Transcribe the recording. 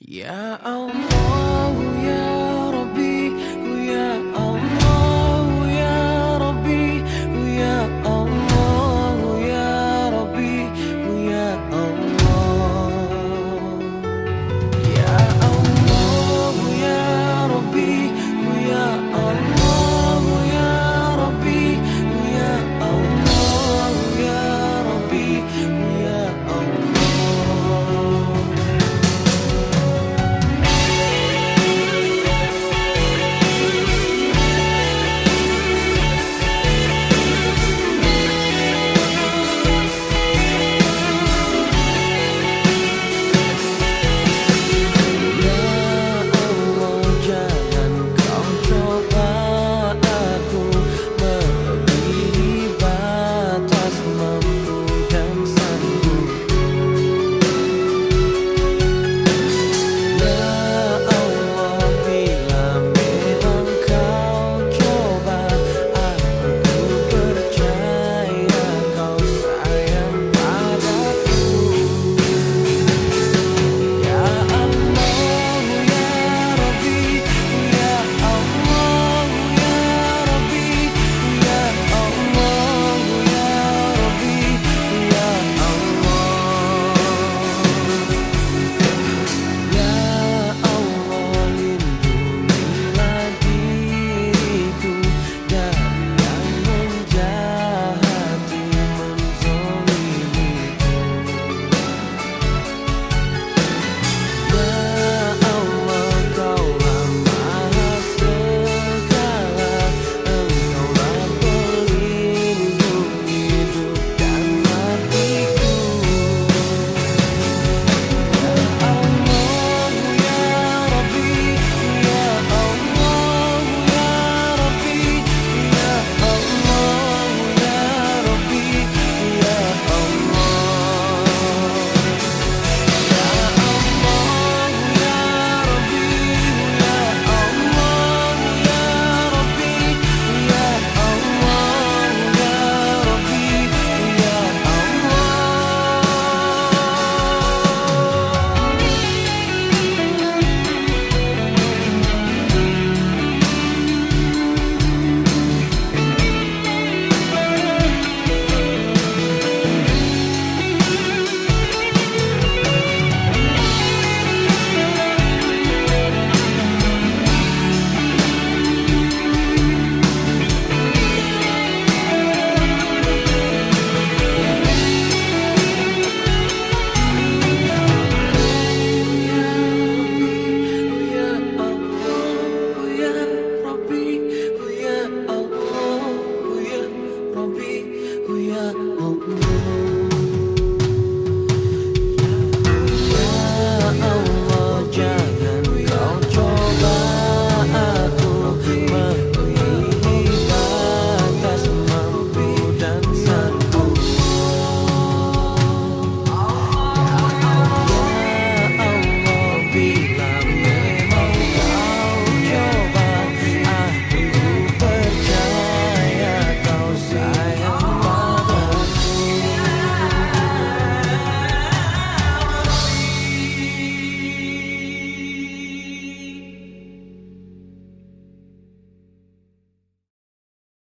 Ya Allah ya